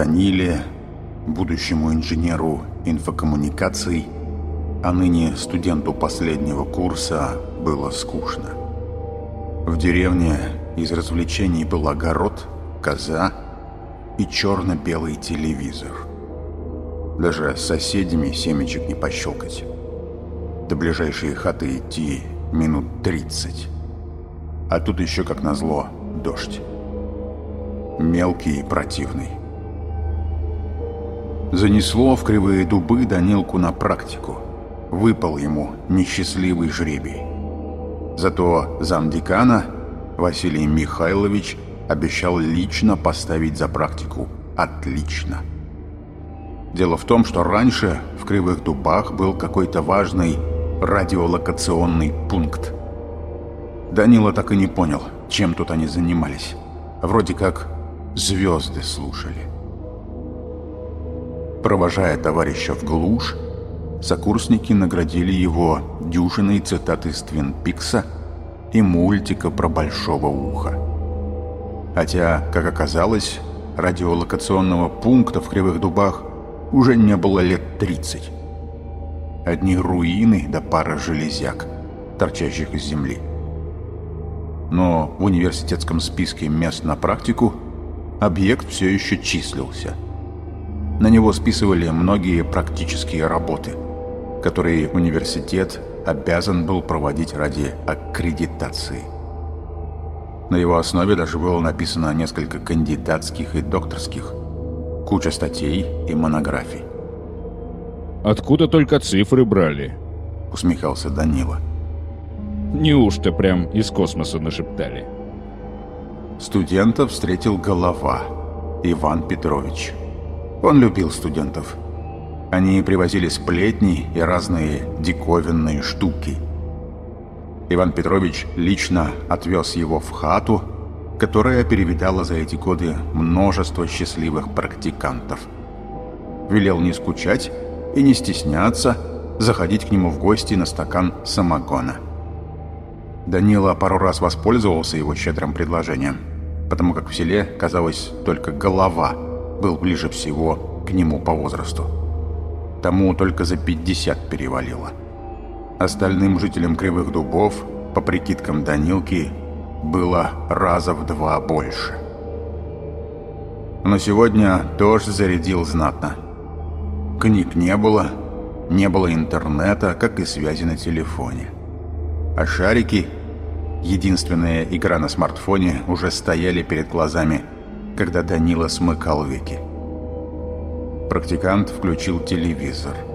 Даниле, будущему инженеру инфокоммуникаций, а ныне студенту последнего курса, было скучно. В деревне из развлечений был огород, коза и черно-белый телевизор. Даже с соседями семечек не пощелкать. До ближайшей хаты идти минут тридцать. А тут еще, как назло, дождь. Мелкий и противный. Занесло в кривые дубы Данилку на практику. Выпал ему несчастливый жребий. Зато замдекана Василий Михайлович обещал лично поставить за практику отлично. Дело в том, что раньше в Кривых Дубах был какой-то важный радиолокационный пункт. Данила так и не понял, чем тут они занимались. Вроде как звезды слушали. Провожая товарища в глушь, сокурсники наградили его дюжиной цитат из Твин Пикса и мультика про большого уха. Хотя, как оказалось, радиолокационного пункта в Кривых Дубах уже не было лет 30. Одни руины да пара железяк, торчащих из земли. Но в университетском списке мест на практику объект все еще числился. На него списывали многие практические работы, которые университет обязан был проводить ради аккредитации. На его основе даже было написано несколько кандидатских и докторских, куча статей и монографий. «Откуда только цифры брали?» — усмехался Данила. «Неужто прям из космоса нашептали?» Студента встретил голова, Иван Петрович. Он любил студентов. Они привозили сплетни и разные диковинные штуки — Иван Петрович лично отвез его в хату, которая перевидала за эти годы множество счастливых практикантов. Велел не скучать и не стесняться заходить к нему в гости на стакан самогона. Данила пару раз воспользовался его щедрым предложением, потому как в селе, казалось, только голова был ближе всего к нему по возрасту. Тому только за 50 перевалило. Остальным жителям Кривых Дубов, по прикидкам Данилки, было раза в два больше. Но сегодня дождь зарядил знатно. Книг не было, не было интернета, как и связи на телефоне. А шарики, единственная игра на смартфоне, уже стояли перед глазами, когда Данила смыкал веки. Практикант включил телевизор –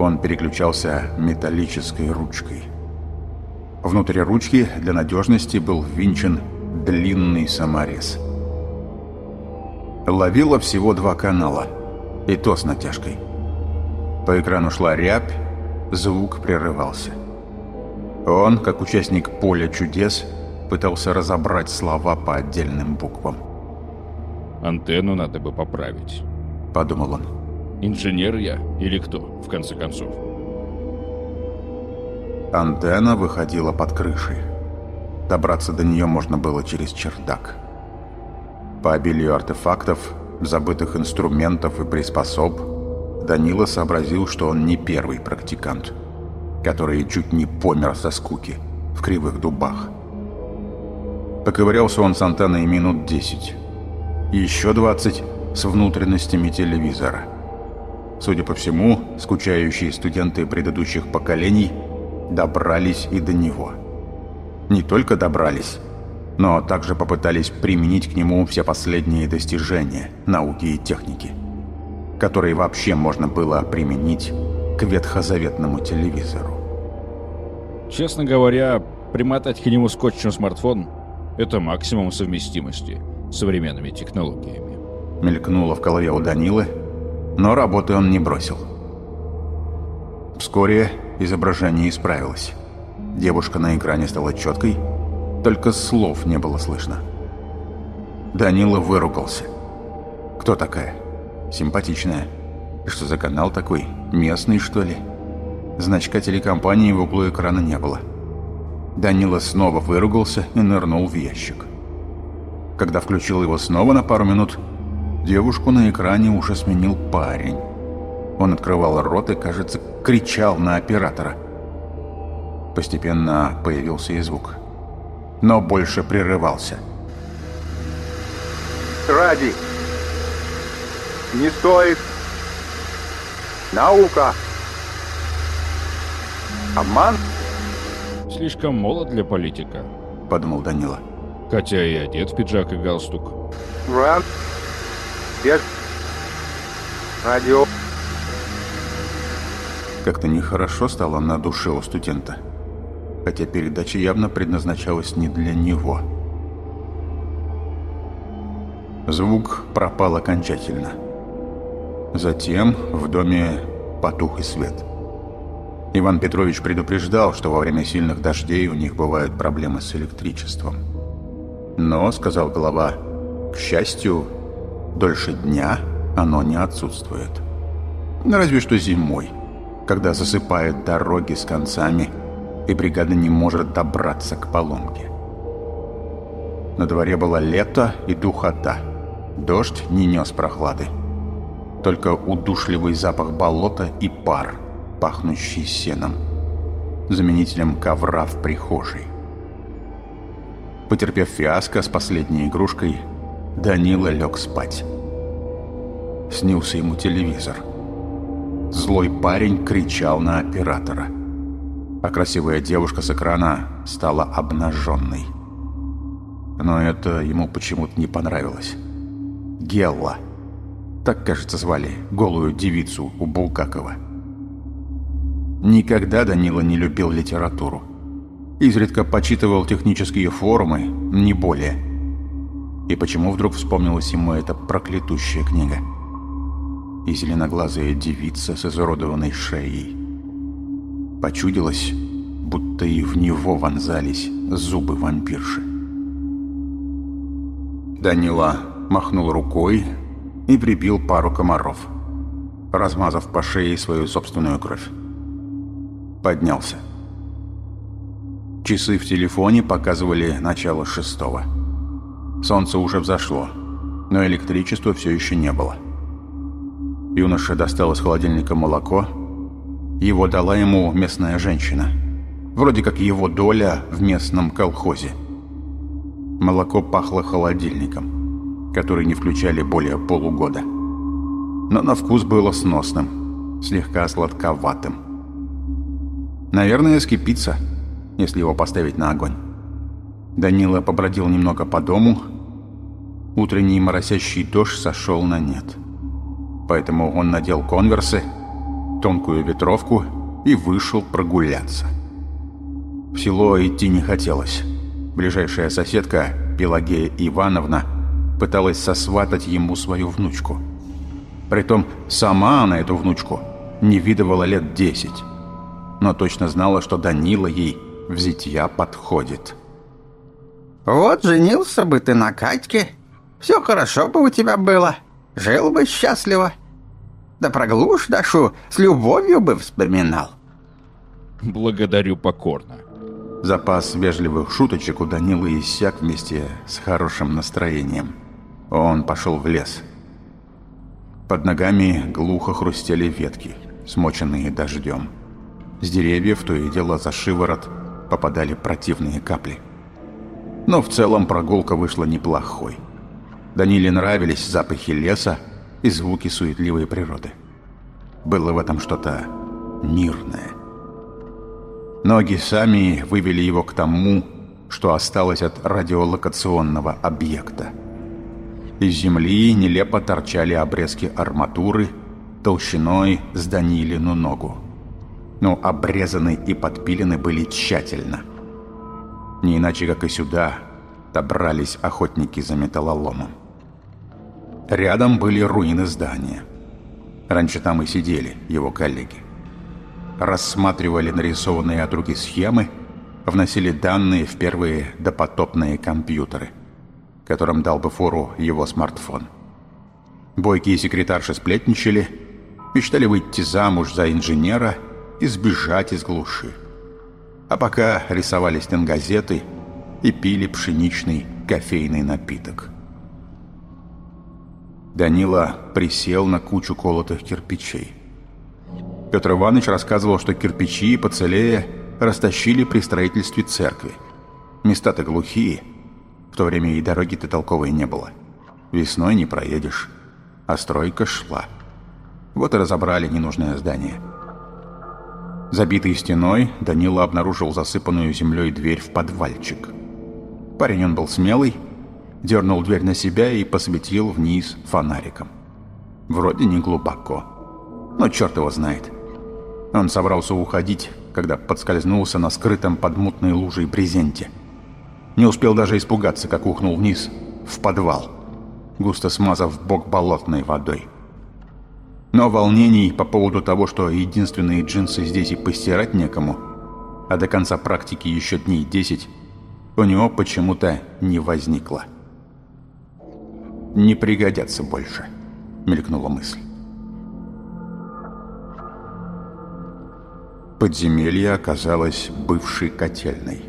он переключался металлической ручкой. Внутри ручки для надежности был ввинчен длинный саморез. Ловило всего два канала, и то с натяжкой. По экрану шла рябь, звук прерывался. Он, как участник поля чудес, пытался разобрать слова по отдельным буквам. «Антенну надо бы поправить», — подумал он. Инженер я или кто, в конце концов? Антенна выходила под крышей. Добраться до нее можно было через чердак. По обилию артефактов, забытых инструментов и приспособ, Данила сообразил, что он не первый практикант, который чуть не помер со скуки в кривых дубах. Поковырялся он с антенной минут 10. Еще 20 с внутренностями телевизора – Судя по всему, скучающие студенты предыдущих поколений добрались и до него. Не только добрались, но также попытались применить к нему все последние достижения науки и техники, которые вообще можно было применить к ветхозаветному телевизору. Честно говоря, примотать к нему скотчем смартфон – это максимум совместимости современными технологиями. Мелькнуло в голове у Данилы, но работы он не бросил. Вскоре изображение исправилось. Девушка на экране стала четкой, только слов не было слышно. Данила выругался. «Кто такая? Симпатичная. Что за канал такой? Местный, что ли?» Значка телекомпании в углу экрана не было. Данила снова выругался и нырнул в ящик. Когда включил его снова на пару минут, Девушку на экране уже сменил парень. Он открывал рот и, кажется, кричал на оператора. Постепенно появился и звук. Но больше прерывался. «Ради! Не стоит! Наука! Обман!» Слишком молод для политика, подумал Данила. Хотя и одет в пиджак и галстук. Ран. Без. Радио. Как-то нехорошо стало на душе у студента. Хотя передача явно предназначалась не для него. Звук пропал окончательно. Затем в доме потух и свет. Иван Петрович предупреждал, что во время сильных дождей у них бывают проблемы с электричеством. Но, сказал глава, к счастью, дольше дня оно не отсутствует. Разве что зимой, когда засыпают дороги с концами, и бригада не может добраться к поломке. На дворе было лето и духота. Дождь не нес прохлады. Только удушливый запах болота и пар – пахнущий сеном, заменителем ковра в прихожей. Потерпев фиаско с последней игрушкой, Данила лег спать. Снился ему телевизор. Злой парень кричал на оператора, а красивая девушка с экрана стала обнаженной. Но это ему почему-то не понравилось. Гелла. Так, кажется, звали голую девицу у Булгакова. Никогда Данила не любил литературу. Изредка почитывал технические форумы, не более. И почему вдруг вспомнилась ему эта проклятущая книга? И зеленоглазая девица с изуродованной шеей. Почудилось, будто и в него вонзались зубы вампирши. Данила махнул рукой и прибил пару комаров, размазав по шее свою собственную кровь поднялся. Часы в телефоне показывали начало шестого. Солнце уже взошло, но электричества все еще не было. Юноша достал из холодильника молоко. Его дала ему местная женщина. Вроде как его доля в местном колхозе. Молоко пахло холодильником, который не включали более полугода. Но на вкус было сносным, слегка сладковатым. Наверное, скипится, если его поставить на огонь. Данила побродил немного по дому. Утренний моросящий дождь сошел на нет. Поэтому он надел конверсы, тонкую ветровку и вышел прогуляться. В село идти не хотелось. Ближайшая соседка, Пелагея Ивановна, пыталась сосватать ему свою внучку. Притом сама она эту внучку не видывала лет десять но точно знала, что Данила ей в зитья подходит. «Вот женился бы ты на Катьке, все хорошо бы у тебя было, жил бы счастливо. Да про глушь Дашу с любовью бы вспоминал». «Благодарю покорно». Запас вежливых шуточек у Данилы иссяк вместе с хорошим настроением. Он пошел в лес. Под ногами глухо хрустели ветки, смоченные дождем. С деревьев то и дело за шиворот попадали противные капли. Но в целом прогулка вышла неплохой. Даниле нравились запахи леса и звуки суетливой природы. Было в этом что-то мирное. Ноги сами вывели его к тому, что осталось от радиолокационного объекта. Из земли нелепо торчали обрезки арматуры толщиной с Данилину ногу но обрезаны и подпилены были тщательно. Не иначе, как и сюда, добрались охотники за металлоломом. Рядом были руины здания. Раньше там и сидели его коллеги. Рассматривали нарисованные от руки схемы, вносили данные в первые допотопные компьютеры, которым дал бы фору его смартфон. Бойкие секретарши сплетничали, мечтали выйти замуж за инженера – и сбежать из глуши. А пока рисовали стенгазеты и пили пшеничный кофейный напиток. Данила присел на кучу колотых кирпичей. Петр Иванович рассказывал, что кирпичи поцелее растащили при строительстве церкви. Места-то глухие, в то время и дороги-то толковой не было. Весной не проедешь, а стройка шла. Вот и разобрали ненужное здание. Забитый стеной, Данила обнаружил засыпанную землей дверь в подвальчик. Парень он был смелый, дернул дверь на себя и посветил вниз фонариком. Вроде не глубоко, но черт его знает. Он собрался уходить, когда подскользнулся на скрытом под мутной лужей брезенте. Не успел даже испугаться, как ухнул вниз, в подвал, густо смазав бок болотной водой. Но волнений по поводу того, что единственные джинсы здесь и постирать некому, а до конца практики еще дней десять, у него почему-то не возникло. «Не пригодятся больше», — мелькнула мысль. Подземелье оказалось бывшей котельной.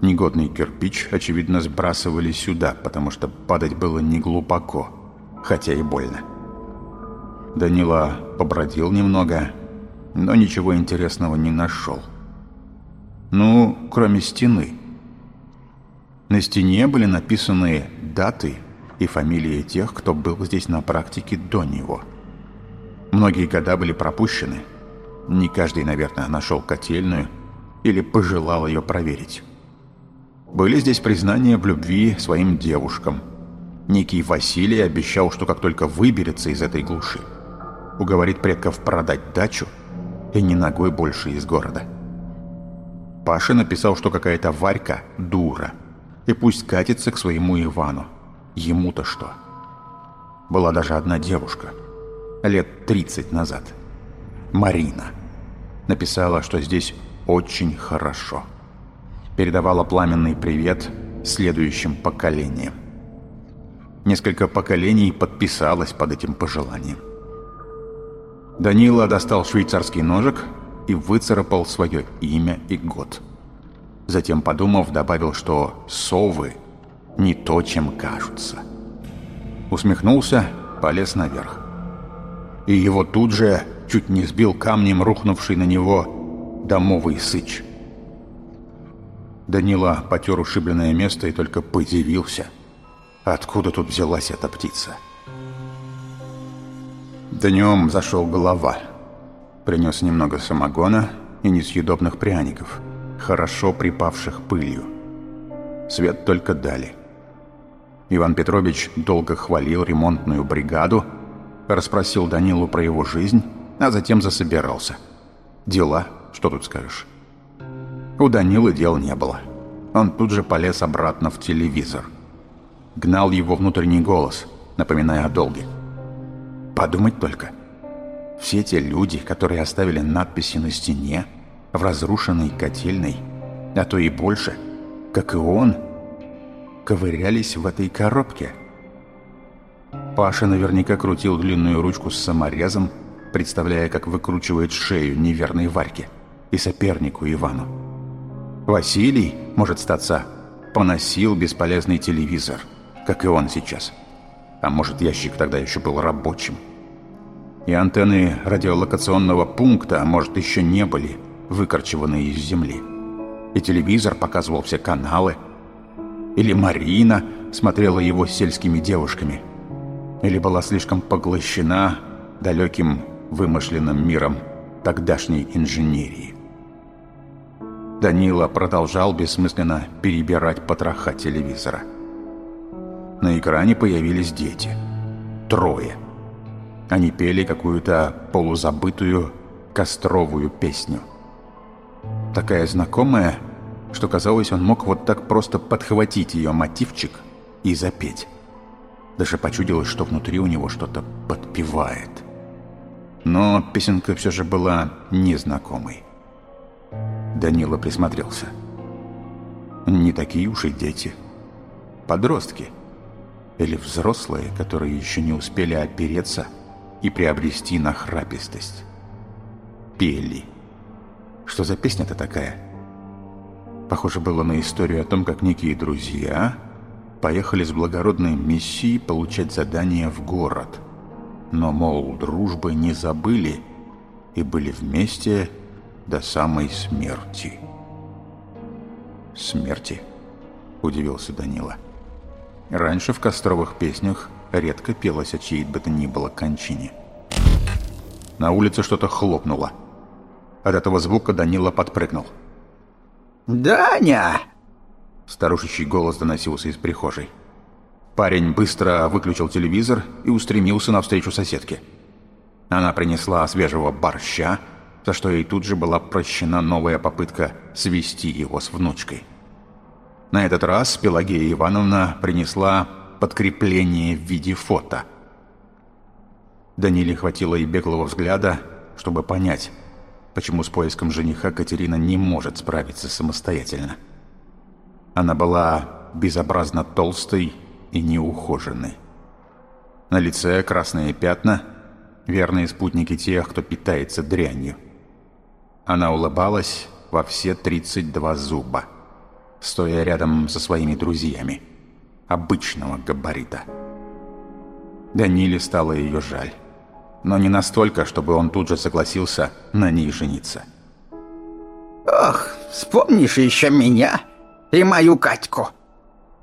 Негодный кирпич, очевидно, сбрасывали сюда, потому что падать было не глубоко, хотя и больно. Данила побродил немного, но ничего интересного не нашел. Ну, кроме стены. На стене были написаны даты и фамилии тех, кто был здесь на практике до него. Многие года были пропущены. Не каждый, наверное, нашел котельную или пожелал ее проверить. Были здесь признания в любви своим девушкам. Некий Василий обещал, что как только выберется из этой глуши, уговорит предков продать дачу и не ногой больше из города. Паша написал, что какая-то Варька дура, и пусть катится к своему Ивану. Ему-то что? Была даже одна девушка, лет 30 назад. Марина. Написала, что здесь очень хорошо. Передавала пламенный привет следующим поколениям. Несколько поколений подписалось под этим пожеланием. Данила достал швейцарский ножик и выцарапал свое имя и год. Затем, подумав, добавил, что совы не то, чем кажутся. Усмехнулся, полез наверх. И его тут же чуть не сбил камнем рухнувший на него домовый сыч. Данила потер ушибленное место и только подивился, откуда тут взялась эта птица. Днем зашел голова. Принес немного самогона и несъедобных пряников, хорошо припавших пылью. Свет только дали. Иван Петрович долго хвалил ремонтную бригаду, расспросил Данилу про его жизнь, а затем засобирался. Дела, что тут скажешь. У Данилы дел не было. Он тут же полез обратно в телевизор. Гнал его внутренний голос, напоминая о долге. Подумать только. Все те люди, которые оставили надписи на стене, в разрушенной котельной, а то и больше, как и он, ковырялись в этой коробке. Паша наверняка крутил длинную ручку с саморезом, представляя, как выкручивает шею неверной Варьке и сопернику Ивану. Василий, может статься, поносил бесполезный телевизор, как и он сейчас. А может, ящик тогда еще был рабочим. И антенны радиолокационного пункта, а может, еще не были выкорчеваны из земли. И телевизор показывал все каналы. Или Марина смотрела его с сельскими девушками. Или была слишком поглощена далеким вымышленным миром тогдашней инженерии. Данила продолжал бессмысленно перебирать потроха телевизора. На экране появились дети. Трое. Они пели какую-то полузабытую костровую песню. Такая знакомая, что казалось, он мог вот так просто подхватить ее мотивчик и запеть. Даже почудилось, что внутри у него что-то подпевает. Но песенка все же была незнакомой. Данила присмотрелся. Не такие уж и дети. Подростки. Или взрослые, которые еще не успели опереться и приобрести нахрапистость. Пели. Что за песня-то такая? Похоже было на историю о том, как некие друзья поехали с благородной миссией получать задание в город. Но, мол, дружбы не забыли и были вместе до самой смерти. «Смерти?» – удивился Данила. Раньше в костровых песнях редко пелось о чьей бы то ни было кончине. На улице что-то хлопнуло. От этого звука Данила подпрыгнул. «Даня!» Старушечий голос доносился из прихожей. Парень быстро выключил телевизор и устремился навстречу соседке. Она принесла свежего борща, за что ей тут же была прощена новая попытка свести его с внучкой. На этот раз Пелагея Ивановна принесла подкрепление в виде фото. Даниле хватило и беглого взгляда, чтобы понять, почему с поиском жениха Катерина не может справиться самостоятельно. Она была безобразно толстой и неухоженной. На лице красные пятна, верные спутники тех, кто питается дрянью. Она улыбалась во все 32 зуба, стоя рядом со своими друзьями, обычного габарита. Даниле стало ее жаль, но не настолько, чтобы он тут же согласился на ней жениться. «Ох, вспомнишь еще меня и мою Катьку!»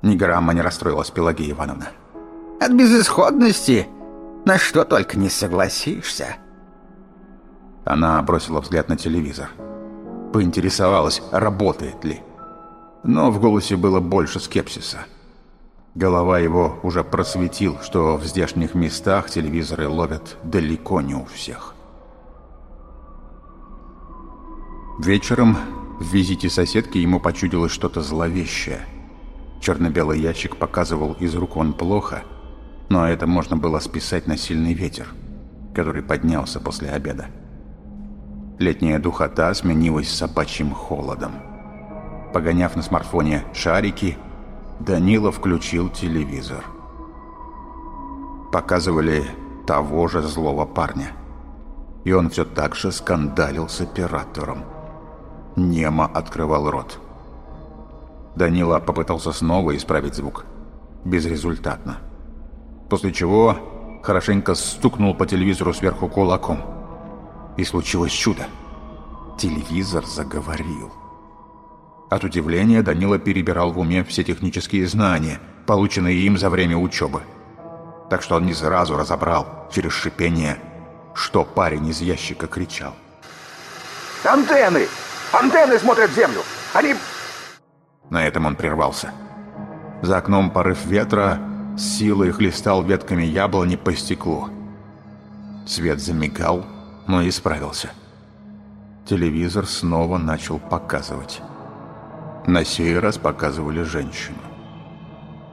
Ни грамма не расстроилась Пелагея Ивановна. «От безысходности на что только не согласишься!» Она бросила взгляд на телевизор. Поинтересовалась, работает ли. Но в голосе было больше скепсиса. Голова его уже просветил, что в здешних местах телевизоры ловят далеко не у всех. Вечером в визите соседки ему почудилось что-то зловещее. Черно-белый ящик показывал из рук он плохо, но это можно было списать на сильный ветер, который поднялся после обеда. Летняя духота сменилась собачьим холодом. Погоняв на смартфоне шарики, Данила включил телевизор. Показывали того же злого парня. И он все так же скандалил с оператором. Немо открывал рот. Данила попытался снова исправить звук. Безрезультатно. После чего хорошенько стукнул по телевизору сверху кулаком. И случилось чудо. Телевизор заговорил. От удивления Данила перебирал в уме все технические знания, полученные им за время учебы. Так что он не сразу разобрал, через шипение, что парень из ящика кричал. Антенны! Антенны смотрят в землю! Они... На этом он прервался. За окном порыв ветра с силой хлестал ветками яблони по стеклу. Свет замигал, но исправился. Телевизор снова начал показывать. На сей раз показывали женщину.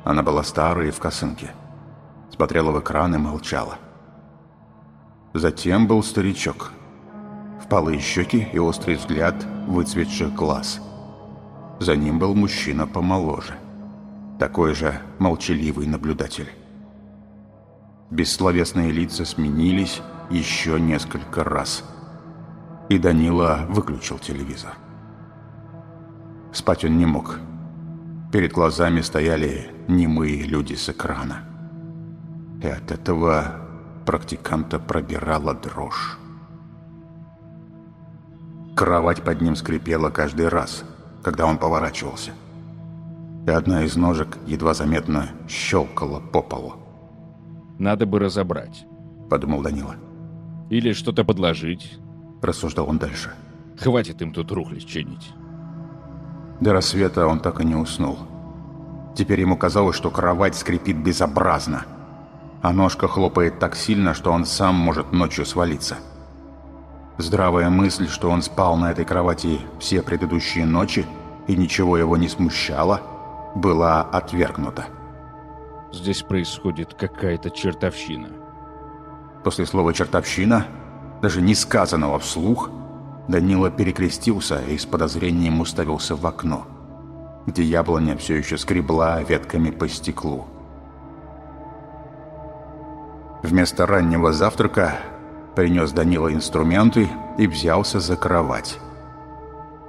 Она была старая и в косынке. Смотрела в экран и молчала. Затем был старичок. Впалые щеки и острый взгляд выцветших глаз. За ним был мужчина помоложе. Такой же молчаливый наблюдатель. Бессловесные лица сменились, еще несколько раз. И Данила выключил телевизор. Спать он не мог. Перед глазами стояли немые люди с экрана. И от этого практиканта пробирала дрожь. Кровать под ним скрипела каждый раз, когда он поворачивался. И одна из ножек едва заметно щелкала по полу. Надо бы разобрать. Подумал Данила. Или что-то подложить. Рассуждал он дальше. Хватит им тут рухлить чинить. До рассвета он так и не уснул. Теперь ему казалось, что кровать скрипит безобразно, а ножка хлопает так сильно, что он сам может ночью свалиться. Здравая мысль, что он спал на этой кровати все предыдущие ночи и ничего его не смущало, была отвергнута. Здесь происходит какая-то чертовщина. После слова «чертовщина», даже не сказанного вслух, Данила перекрестился и с подозрением уставился в окно, где яблоня все еще скребла ветками по стеклу. Вместо раннего завтрака принес Данила инструменты и взялся за кровать.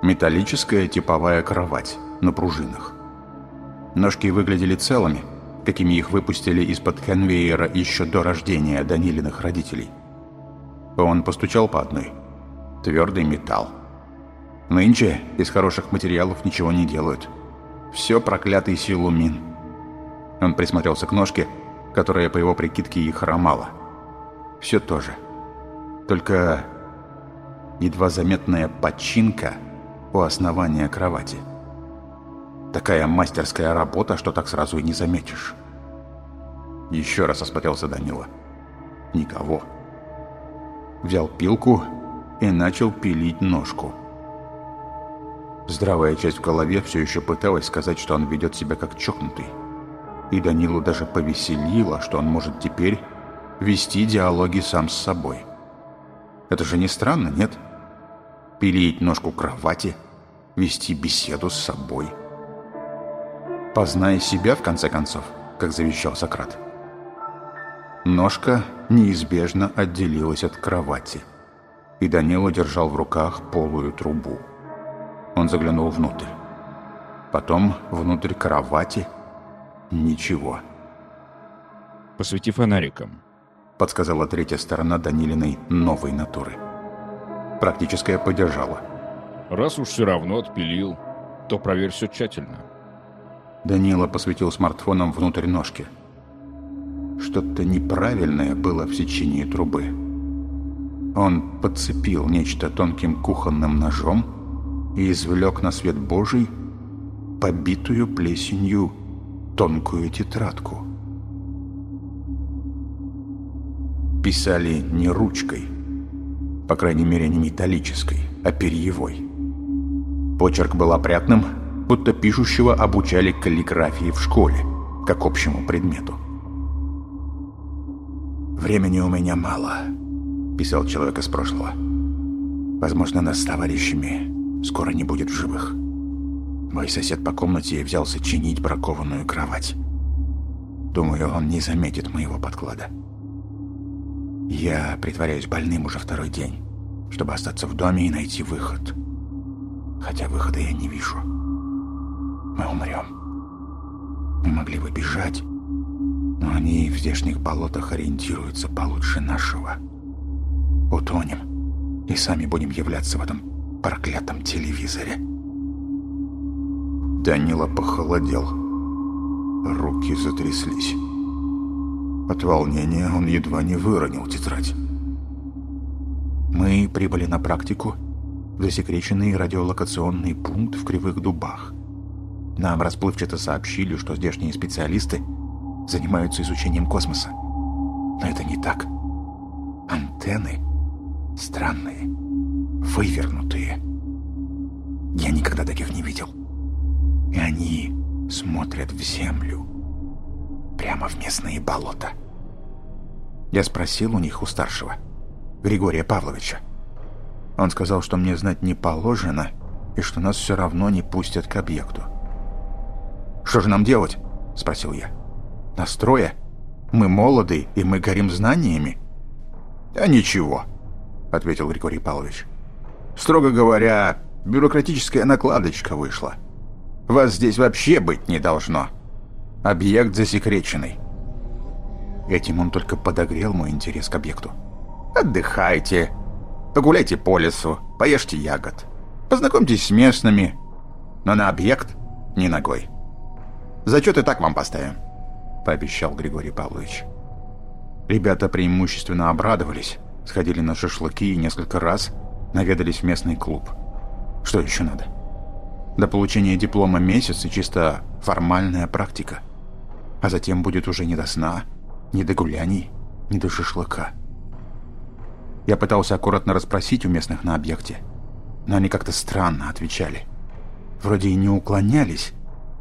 Металлическая типовая кровать на пружинах. Ножки выглядели целыми, какими их выпустили из-под конвейера еще до рождения Данилиных родителей. Он постучал по одной. Твердый металл. Нынче из хороших материалов ничего не делают. Все проклятый силумин. Он присмотрелся к ножке, которая, по его прикидке, и хромала. Все то же. Только едва заметная починка у основания кровати. Такая мастерская работа, что так сразу и не заметишь. Еще раз осмотрелся Данила. Никого. Взял пилку и начал пилить ножку. Здравая часть в голове все еще пыталась сказать, что он ведет себя как чокнутый. И Данилу даже повеселило, что он может теперь вести диалоги сам с собой. Это же не странно, нет? Пилить ножку кровати, вести беседу с собой. Познай себя, в конце концов, как завещал Сократ. Ножка неизбежно отделилась от кровати, и Данила держал в руках полую трубу. Он заглянул внутрь. Потом внутрь кровати. Ничего. «Посвети фонариком», — подсказала третья сторона Данилиной новой натуры. Практическая поддержала. «Раз уж все равно отпилил, то проверь все тщательно». Данила посветил смартфоном внутрь ножки. Что-то неправильное было в сечении трубы. Он подцепил нечто тонким кухонным ножом и извлек на свет Божий побитую плесенью тонкую тетрадку. Писали не ручкой, по крайней мере не металлической, а перьевой. Почерк был опрятным, будто пишущего обучали каллиграфии в школе, как общему предмету. «Времени у меня мало», — писал человек из прошлого. «Возможно, нас с товарищами скоро не будет в живых. Мой сосед по комнате взялся чинить бракованную кровать. Думаю, он не заметит моего подклада. Я притворяюсь больным уже второй день, чтобы остаться в доме и найти выход. Хотя выхода я не вижу. Мы умрем. Мы могли бы бежать, но они в здешних болотах ориентируются получше нашего. Утонем, и сами будем являться в этом проклятом телевизоре. Данила похолодел. Руки затряслись. От волнения он едва не выронил тетрадь. Мы прибыли на практику в засекреченный радиолокационный пункт в Кривых Дубах. Нам расплывчато сообщили, что здешние специалисты занимаются изучением космоса. Но это не так. Антенны странные вывернутые. Я никогда таких не видел. И они смотрят в землю, прямо в местные болота. Я спросил у них, у старшего, Григория Павловича. Он сказал, что мне знать не положено, и что нас все равно не пустят к объекту. «Что же нам делать?» – спросил я. «Настроя? Мы молоды, и мы горим знаниями». «А ничего», – ответил Григорий Павлович. Строго говоря, бюрократическая накладочка вышла. Вас здесь вообще быть не должно. Объект засекреченный. Этим он только подогрел мой интерес к объекту. Отдыхайте, погуляйте по лесу, поешьте ягод, познакомьтесь с местными, но на объект ни ногой. Зачет и так вам поставим, пообещал Григорий Павлович. Ребята преимущественно обрадовались, сходили на шашлыки и несколько раз наведались в местный клуб. Что еще надо? До получения диплома месяц и чисто формальная практика. А затем будет уже не до сна, не до гуляний, не до шашлыка. Я пытался аккуратно расспросить у местных на объекте, но они как-то странно отвечали. Вроде и не уклонялись,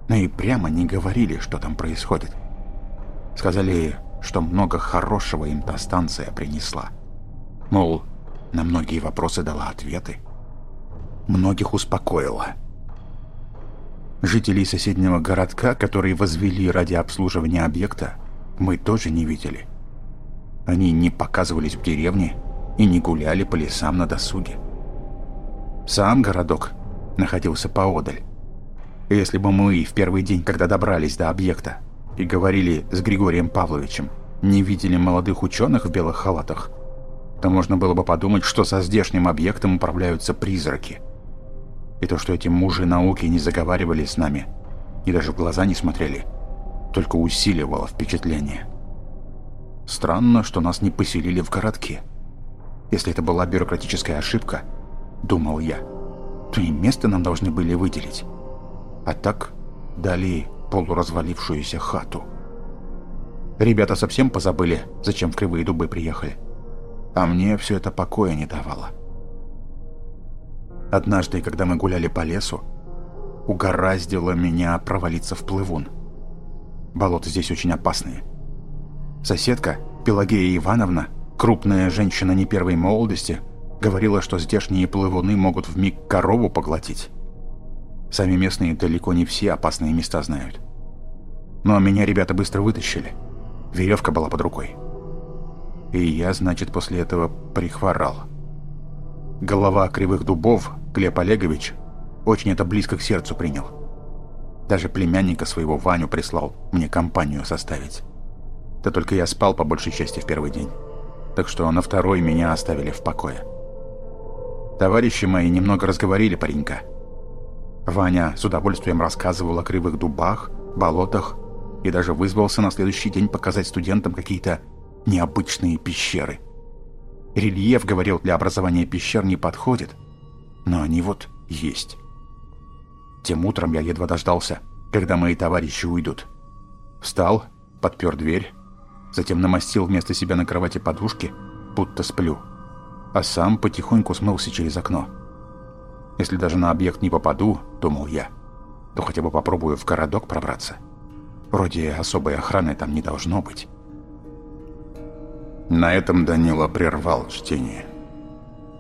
но и прямо не говорили, что там происходит. Сказали, что много хорошего им та станция принесла. Мол, на многие вопросы дала ответы. Многих успокоила. Жителей соседнего городка, которые возвели ради обслуживания объекта, мы тоже не видели. Они не показывались в деревне и не гуляли по лесам на досуге. Сам городок находился поодаль. Если бы мы в первый день, когда добрались до объекта, и говорили с Григорием Павловичем, не видели молодых ученых в белых халатах, то можно было бы подумать, что со здешним объектом управляются призраки. И то, что эти мужи науки не заговаривали с нами и даже в глаза не смотрели, только усиливало впечатление. Странно, что нас не поселили в городке. Если это была бюрократическая ошибка, думал я, то и место нам должны были выделить. А так дали полуразвалившуюся хату. Ребята совсем позабыли, зачем в Кривые Дубы приехали. А мне все это покоя не давало. Однажды, когда мы гуляли по лесу, угораздило меня провалиться в плывун. Болота здесь очень опасные. Соседка, Пелагея Ивановна, крупная женщина не первой молодости, говорила, что здешние плывуны могут в миг корову поглотить. Сами местные далеко не все опасные места знают. Но меня ребята быстро вытащили. Веревка была под рукой. И я, значит, после этого прихворал. Голова кривых дубов, Глеб Олегович, очень это близко к сердцу принял. Даже племянника своего Ваню прислал мне компанию составить. Да только я спал по большей части в первый день. Так что на второй меня оставили в покое. Товарищи мои немного разговорили паренька. Ваня с удовольствием рассказывал о кривых дубах, болотах и даже вызвался на следующий день показать студентам какие-то необычные пещеры. Рельеф, говорил, для образования пещер не подходит, но они вот есть. Тем утром я едва дождался, когда мои товарищи уйдут. Встал, подпер дверь, затем намастил вместо себя на кровати подушки, будто сплю, а сам потихоньку смылся через окно. Если даже на объект не попаду, думал я, то хотя бы попробую в городок пробраться. Вроде особой охраны там не должно быть. На этом Данила прервал чтение,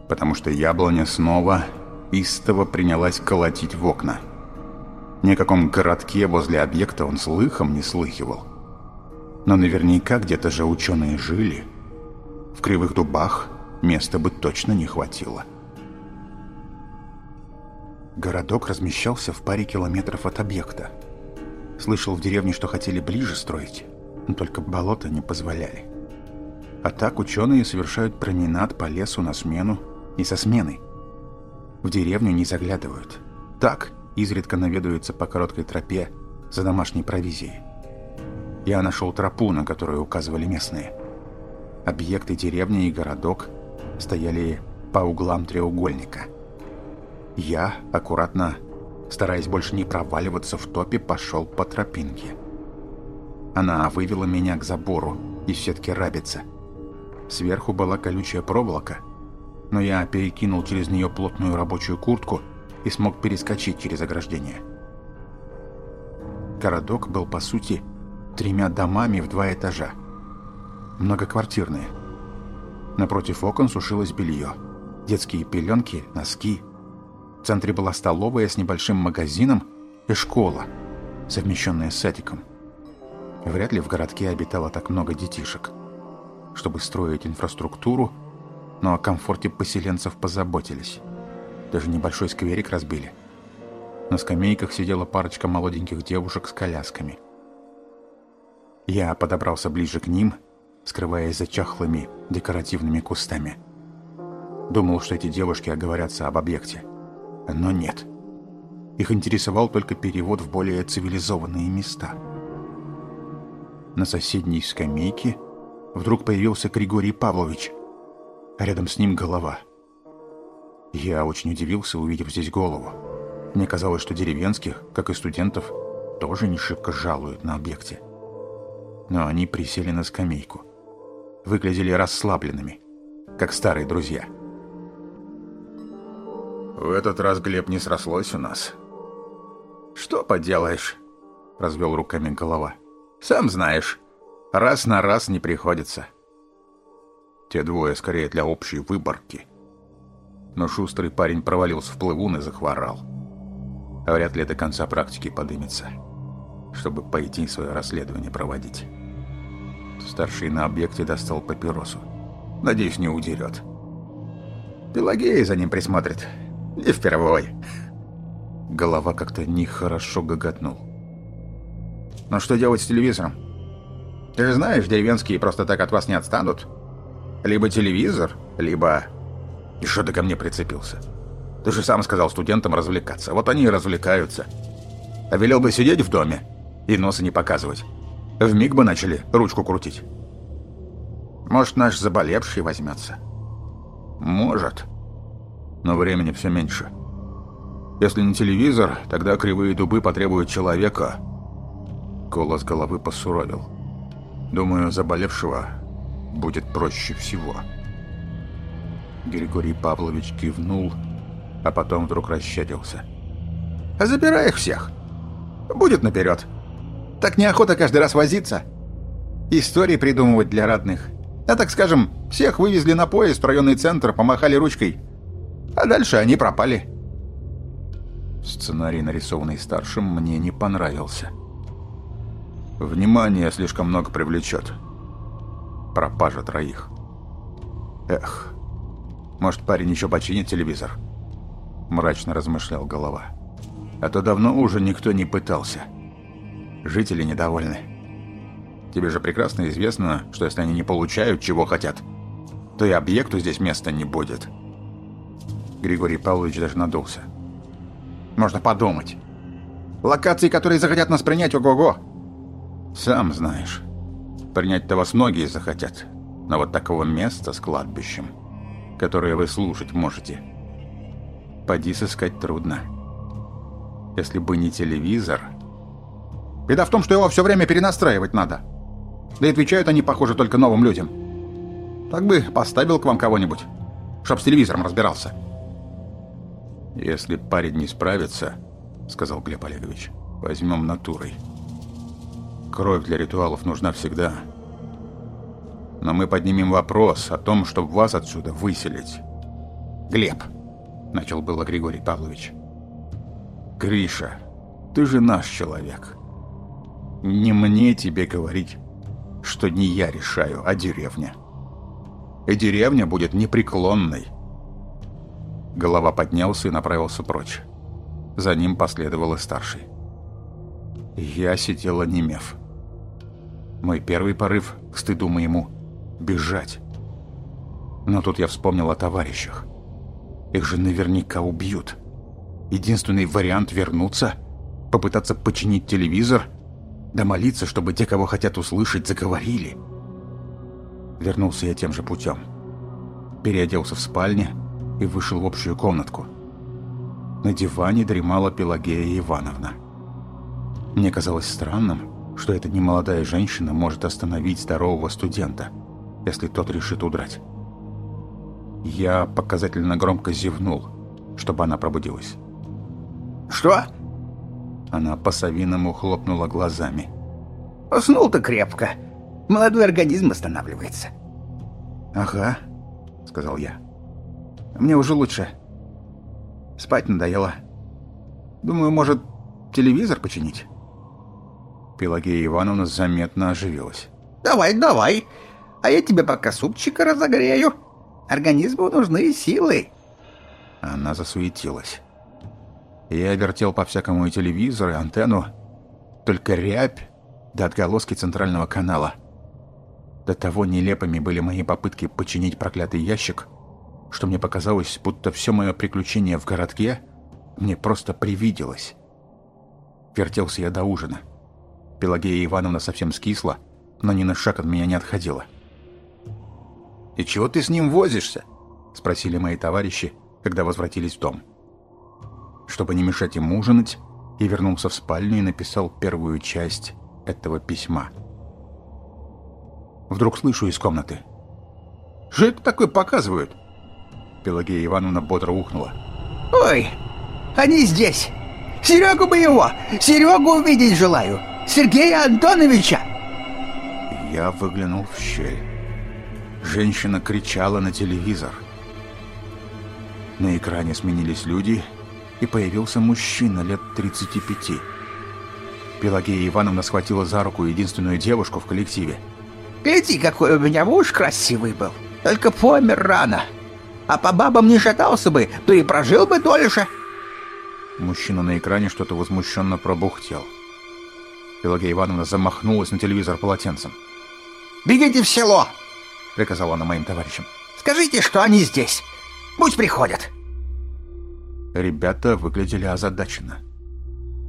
потому что яблоня снова истово принялась колотить в окна. Ни о каком городке возле объекта он слыхом не слыхивал. Но наверняка где-то же ученые жили. В Кривых Дубах места бы точно не хватило. Городок размещался в паре километров от объекта. Слышал в деревне, что хотели ближе строить, но только болота не позволяли. А так ученые совершают променад по лесу на смену и со сменой. В деревню не заглядывают. Так, изредка наведаются по короткой тропе за домашней провизией. Я нашел тропу, на которую указывали местные. Объекты деревни и городок стояли по углам треугольника. Я, аккуратно, стараясь больше не проваливаться в топе, пошел по тропинке. Она вывела меня к забору из сетки рабица. Сверху была колючая проволока, но я перекинул через нее плотную рабочую куртку и смог перескочить через ограждение. Городок был, по сути, тремя домами в два этажа. Многоквартирные. Напротив окон сушилось белье. Детские пеленки, носки. В центре была столовая с небольшим магазином и школа, совмещенная с садиком. Вряд ли в городке обитало так много детишек. Чтобы строить инфраструктуру, но о комфорте поселенцев позаботились. Даже небольшой скверик разбили. На скамейках сидела парочка молоденьких девушек с колясками. Я подобрался ближе к ним, скрываясь за чахлыми декоративными кустами. Думал, что эти девушки оговорятся об объекте. Но нет. Их интересовал только перевод в более цивилизованные места. На соседней скамейке вдруг появился Григорий Павлович, рядом с ним голова – я очень удивился, увидев здесь голову. Мне казалось, что деревенских, как и студентов, тоже не шибко жалуют на объекте. Но они присели на скамейку. Выглядели расслабленными, как старые друзья. «В этот раз Глеб не срослось у нас». «Что поделаешь?» — развел руками голова. «Сам знаешь, раз на раз не приходится». Те двое скорее для общей выборки но шустрый парень провалился в плывун и захворал. А вряд ли до конца практики подымется, чтобы пойти свое расследование проводить. Старший на объекте достал папиросу. Надеюсь, не удерет. Пелагея за ним присмотрит. Не впервой. Голова как-то нехорошо гоготнул. «Ну что делать с телевизором? Ты же знаешь, деревенские просто так от вас не отстанут. Либо телевизор, либо... И что ты ко мне прицепился? Ты же сам сказал студентам развлекаться. Вот они и развлекаются. А велел бы сидеть в доме и носа не показывать. Вмиг бы начали ручку крутить. Может, наш заболевший возьмется? Может. Но времени все меньше. Если не телевизор, тогда кривые дубы потребуют человека. Голос головы посуровил. Думаю, заболевшего будет проще всего. Григорий Павлович кивнул, а потом вдруг расщадился. «Забирай их всех. Будет наперед. Так неохота каждый раз возиться. Истории придумывать для родных. А так скажем, всех вывезли на поезд в районный центр, помахали ручкой. А дальше они пропали». Сценарий, нарисованный старшим, мне не понравился. Внимание слишком много привлечет. Пропажа троих. Эх, может парень еще починит телевизор? Мрачно размышлял голова. А то давно уже никто не пытался. Жители недовольны. Тебе же прекрасно известно, что если они не получают, чего хотят, то и объекту здесь места не будет. Григорий Павлович даже надулся. Можно подумать. Локации, которые захотят нас принять, ого-го. Сам знаешь. Принять-то вас многие захотят. Но вот такого места с кладбищем, которое вы слушать можете, поди сыскать трудно. Если бы не телевизор... Беда в том, что его все время перенастраивать надо. Да и отвечают они, похоже, только новым людям. Так бы поставил к вам кого-нибудь, чтоб с телевизором разбирался. «Если парень не справится, — сказал Глеб Олегович, — возьмем натурой. Кровь для ритуалов нужна всегда. Но мы поднимем вопрос о том, чтобы вас отсюда выселить. Глеб, — начал было Григорий Павлович. Гриша, ты же наш человек. Не мне тебе говорить, что не я решаю, а деревня. И деревня будет непреклонной, — Голова поднялся и направился прочь. За ним последовал и старший. Я сидел онемев. Мой первый порыв, к стыду моему, бежать. Но тут я вспомнил о товарищах. Их же наверняка убьют. Единственный вариант вернуться, попытаться починить телевизор, да молиться, чтобы те, кого хотят услышать, заговорили. Вернулся я тем же путем. Переоделся в спальне, и вышел в общую комнатку. На диване дремала Пелагея Ивановна. Мне казалось странным, что эта немолодая женщина может остановить здорового студента, если тот решит удрать. Я показательно громко зевнул, чтобы она пробудилась. «Что?» Она по-совиному хлопнула глазами. «Уснул-то крепко. Молодой организм восстанавливается». «Ага», — сказал я. Мне уже лучше. Спать надоело. Думаю, может, телевизор починить?» Пелагея Ивановна заметно оживилась. «Давай, давай. А я тебе пока супчика разогрею. Организму нужны силы». Она засуетилась. Я вертел по-всякому и телевизор, и антенну. Только рябь до отголоски центрального канала. До того нелепыми были мои попытки починить проклятый ящик — что мне показалось, будто все мое приключение в городке мне просто привиделось. Вертелся я до ужина. Пелагея Ивановна совсем скисла, но ни на шаг от меня не отходила. «И чего ты с ним возишься?» — спросили мои товарищи, когда возвратились в дом. Чтобы не мешать им ужинать, я вернулся в спальню и написал первую часть этого письма. Вдруг слышу из комнаты. «Что это такое показывают?» Пелагея Ивановна бодро ухнула. «Ой, они здесь! Серегу бы его! Серегу увидеть желаю! Сергея Антоновича!» Я выглянул в щель. Женщина кричала на телевизор. На экране сменились люди, и появился мужчина лет 35. Пелагея Ивановна схватила за руку единственную девушку в коллективе. «Гляди, какой у меня муж красивый был! Только помер рано!» а по бабам не шатался бы, то и прожил бы дольше. Мужчина на экране что-то возмущенно пробухтел. Пелагея Ивановна замахнулась на телевизор полотенцем. «Бегите в село!» — приказала она моим товарищам. «Скажите, что они здесь. Пусть приходят!» Ребята выглядели озадаченно.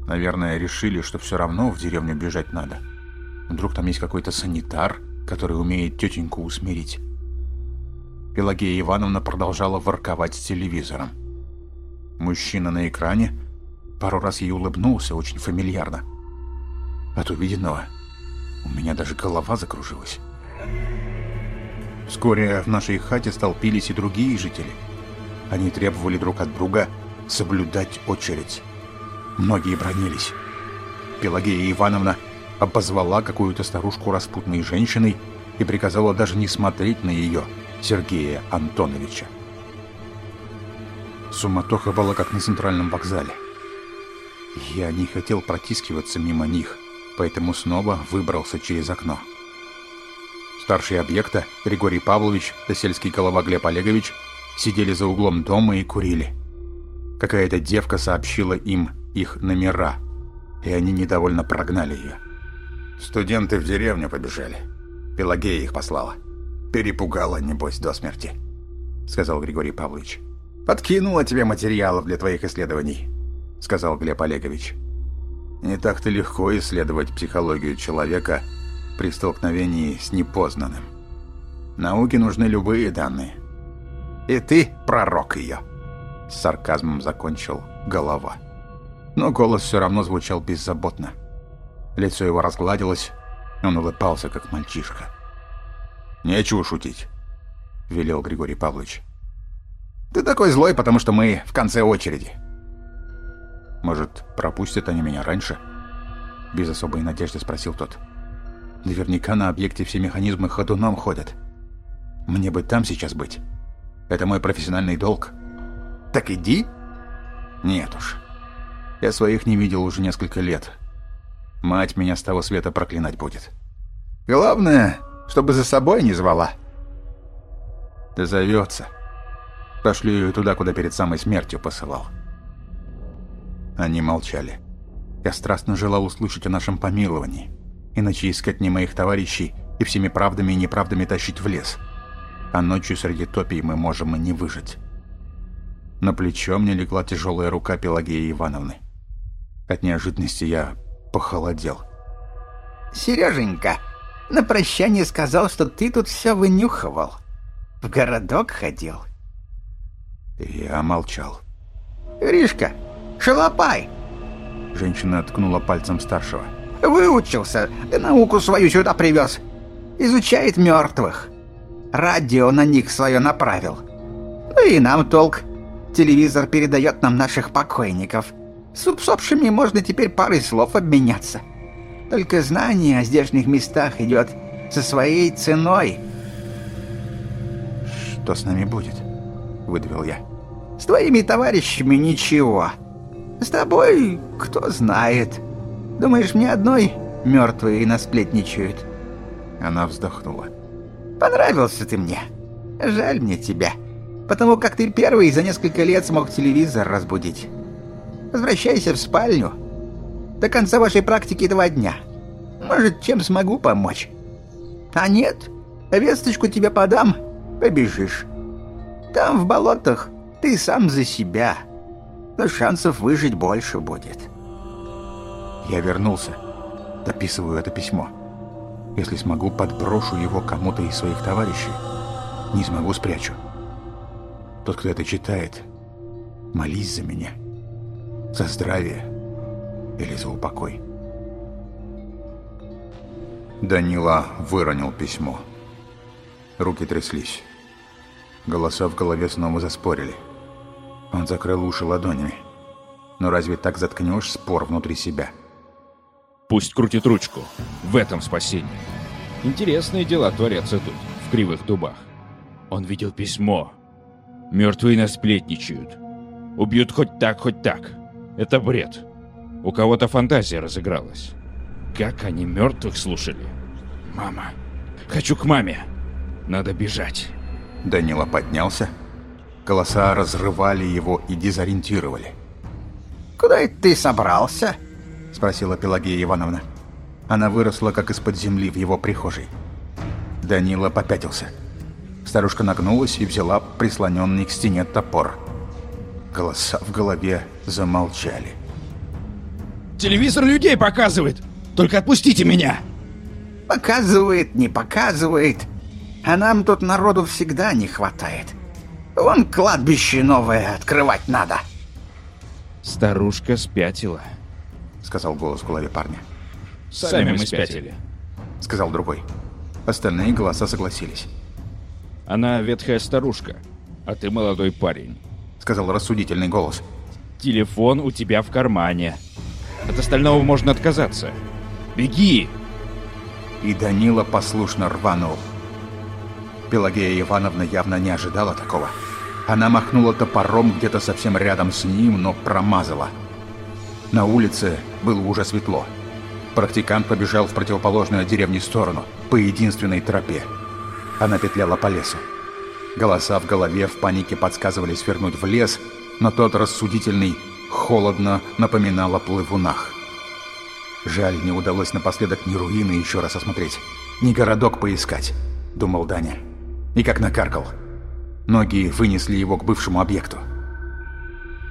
Наверное, решили, что все равно в деревню бежать надо. Вдруг там есть какой-то санитар, который умеет тетеньку усмирить. Пелагея Ивановна продолжала ворковать с телевизором. Мужчина на экране пару раз ей улыбнулся очень фамильярно. От увиденного у меня даже голова закружилась. Вскоре в нашей хате столпились и другие жители. Они требовали друг от друга соблюдать очередь. Многие бронились. Пелагея Ивановна обозвала какую-то старушку распутной женщиной и приказала даже не смотреть на ее, Сергея Антоновича. Суматоха была как на центральном вокзале. Я не хотел протискиваться мимо них, поэтому снова выбрался через окно. Старший объекта, Григорий Павлович да сельский голова Глеб Олегович, сидели за углом дома и курили. Какая-то девка сообщила им их номера, и они недовольно прогнали ее. Студенты в деревню побежали. Пелагея их послала. Перепугала, небось, до смерти, сказал Григорий Павлович. Подкинула тебе материалов для твоих исследований, сказал Глеб Олегович. Не так-то легко исследовать психологию человека при столкновении с непознанным. Науке нужны любые данные. И ты пророк ее. С сарказмом закончил голова. Но голос все равно звучал беззаботно. Лицо его разгладилось, он улыбался, как мальчишка. «Нечего шутить», — велел Григорий Павлович. «Ты такой злой, потому что мы в конце очереди». «Может, пропустят они меня раньше?» Без особой надежды спросил тот. «Наверняка на объекте все механизмы ходуном ходят. Мне бы там сейчас быть. Это мой профессиональный долг». «Так иди». «Нет уж. Я своих не видел уже несколько лет. Мать меня с того света проклинать будет». «Главное, чтобы за собой не звала». «Да зовется. Пошлю ее туда, куда перед самой смертью посылал». Они молчали. Я страстно желал услышать о нашем помиловании, иначе искать не моих товарищей и всеми правдами и неправдами тащить в лес. А ночью среди топий мы можем и не выжить. На плечо мне легла тяжелая рука Пелагеи Ивановны. От неожиданности я похолодел. «Сереженька, на прощание сказал, что ты тут все вынюхивал. В городок ходил». Я молчал. «Ришка, шалопай!» Женщина ткнула пальцем старшего. «Выучился, ты науку свою сюда привез. Изучает мертвых. Радио на них свое направил. Ну и нам толк. Телевизор передает нам наших покойников. С усопшими можно теперь парой слов обменяться. Только знание о здешних местах идет со своей ценой. «Что с нами будет?» — выдавил я. С твоими товарищами ничего. С тобой кто знает. Думаешь, мне одной мертвые насплетничают?» Она вздохнула. «Понравился ты мне. Жаль мне тебя потому как ты первый за несколько лет смог телевизор разбудить. Возвращайся в спальню. До конца вашей практики два дня. Может, чем смогу помочь. А нет, весточку тебе подам, побежишь. Там, в болотах, ты сам за себя. Но шансов выжить больше будет. Я вернулся. Дописываю это письмо. Если смогу, подброшу его кому-то из своих товарищей. Не смогу, спрячу. Тот, кто это читает, молись за меня. За здравие или за упокой. Данила выронил письмо. Руки тряслись. Голоса в голове снова заспорили. Он закрыл уши ладонями. Но разве так заткнешь спор внутри себя? Пусть крутит ручку. В этом спасение. Интересные дела творятся тут, в кривых дубах. Он видел письмо, Мертвые насплетничают. Убьют хоть так, хоть так. Это бред. У кого-то фантазия разыгралась. Как они мертвых слушали? Мама. Хочу к маме. Надо бежать. Данила поднялся. Голоса разрывали его и дезориентировали. «Куда это ты собрался?» — спросила Пелагея Ивановна. Она выросла, как из-под земли в его прихожей. Данила попятился. Старушка нагнулась и взяла прислоненный к стене топор. Голоса в голове замолчали. «Телевизор людей показывает! Только отпустите меня!» «Показывает, не показывает. А нам тут народу всегда не хватает. Вон кладбище новое открывать надо». Старушка спятила. — сказал голос в голове парня. «Сами мы спятили», — сказал другой. Остальные голоса согласились. «Она ветхая старушка, а ты молодой парень», — сказал рассудительный голос. «Телефон у тебя в кармане. От остального можно отказаться. Беги!» И Данила послушно рванул. Пелагея Ивановна явно не ожидала такого. Она махнула топором где-то совсем рядом с ним, но промазала — на улице было уже светло. Практикант побежал в противоположную от деревни сторону, по единственной тропе. Она петляла по лесу. Голоса в голове в панике подсказывали свернуть в лес, но тот рассудительный холодно напоминал о плывунах. Жаль, не удалось напоследок ни руины еще раз осмотреть, ни городок поискать, думал Даня. И как накаркал. Ноги вынесли его к бывшему объекту.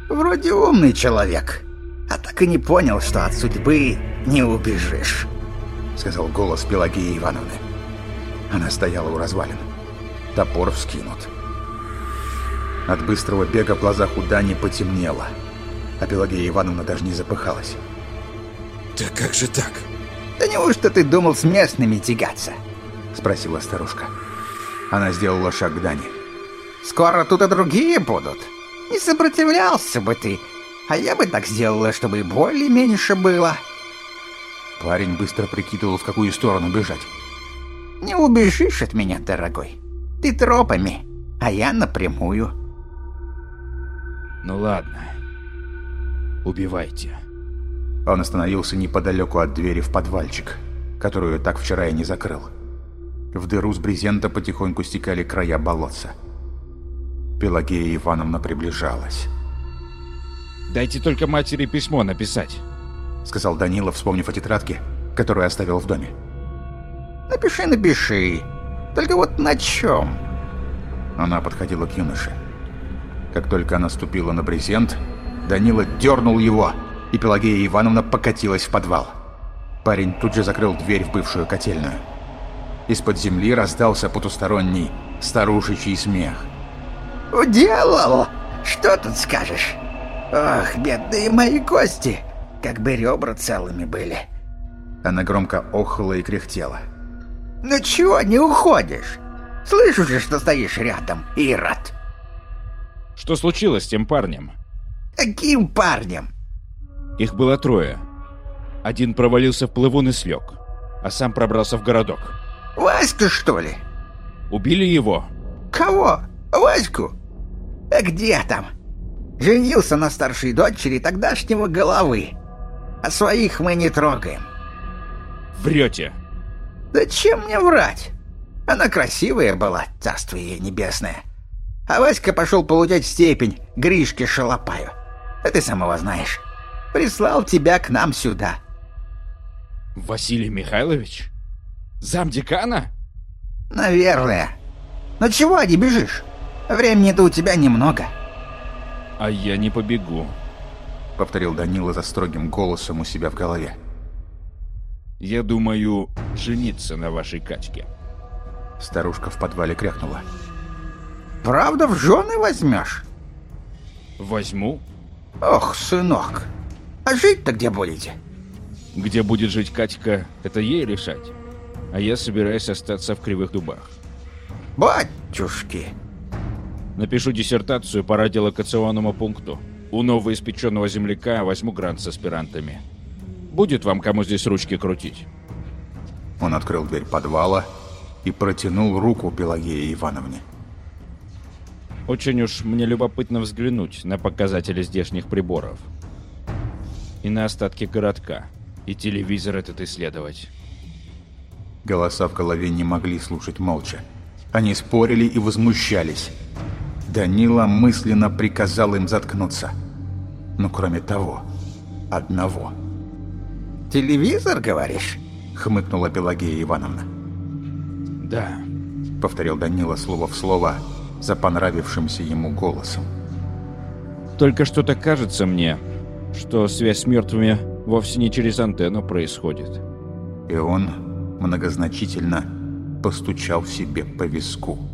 «Вроде умный человек», а так и не понял, что от судьбы не убежишь», — сказал голос Пелагеи Ивановны. Она стояла у развалин. Топор вскинут. От быстрого бега в глазах у Дани потемнело, а Пелагея Ивановна даже не запыхалась. «Да как же так?» «Да неужто ты думал с местными тягаться?» — спросила старушка. Она сделала шаг к Дане. «Скоро тут и другие будут. Не сопротивлялся бы ты, а я бы так сделала, чтобы и боли меньше было. Парень быстро прикидывал, в какую сторону бежать. Не убежишь от меня, дорогой. Ты тропами, а я напрямую. Ну ладно. Убивайте. Он остановился неподалеку от двери в подвальчик, которую так вчера и не закрыл. В дыру с брезента потихоньку стекали края болотца. Пелагея Ивановна приближалась. Дайте только матери письмо написать», — сказал Данила, вспомнив о тетрадке, которую оставил в доме. «Напиши, напиши. Только вот на чем?» Она подходила к юноше. Как только она ступила на брезент, Данила дернул его, и Пелагея Ивановна покатилась в подвал. Парень тут же закрыл дверь в бывшую котельную. Из-под земли раздался потусторонний старушечий смех. «Уделал! Что тут скажешь?» Ох, бедные мои кости! Как бы ребра целыми были. Она громко охала и кряхтела. Ну чего не уходишь? Слышу же, что стоишь рядом, Ирод. Что случилось с тем парнем? Каким парнем? Их было трое. Один провалился в плывун и слег, а сам пробрался в городок. Васька, что ли? Убили его? Кого? Ваську? А где там? Женился на старшей дочери тогдашнего головы. А своих мы не трогаем. Врете. Зачем мне врать? Она красивая была, царство ей небесное. А Васька пошел получать степень Гришке Шалопаю. А ты самого знаешь. Прислал тебя к нам сюда. Василий Михайлович? Замдекана? Наверное. Но чего не бежишь? Времени-то у тебя немного. — «А я не побегу», — повторил Данила за строгим голосом у себя в голове. «Я думаю жениться на вашей Катьке». Старушка в подвале крякнула. «Правда в жены возьмешь?» «Возьму». «Ох, сынок, а жить-то где будете?» «Где будет жить Катька, это ей решать. А я собираюсь остаться в Кривых Дубах». «Батюшки!» Напишу диссертацию по радиолокационному пункту. У новоиспеченного земляка возьму грант с аспирантами. Будет вам кому здесь ручки крутить. Он открыл дверь подвала и протянул руку Пелагее Ивановне. Очень уж мне любопытно взглянуть на показатели здешних приборов. И на остатки городка. И телевизор этот исследовать. Голоса в голове не могли слушать молча. Они спорили и возмущались. Данила мысленно приказал им заткнуться. Но кроме того, одного. «Телевизор, говоришь?» — хмыкнула Пелагея Ивановна. «Да», — повторил Данила слово в слово за понравившимся ему голосом. «Только что-то кажется мне, что связь с мертвыми вовсе не через антенну происходит». И он многозначительно постучал себе по виску.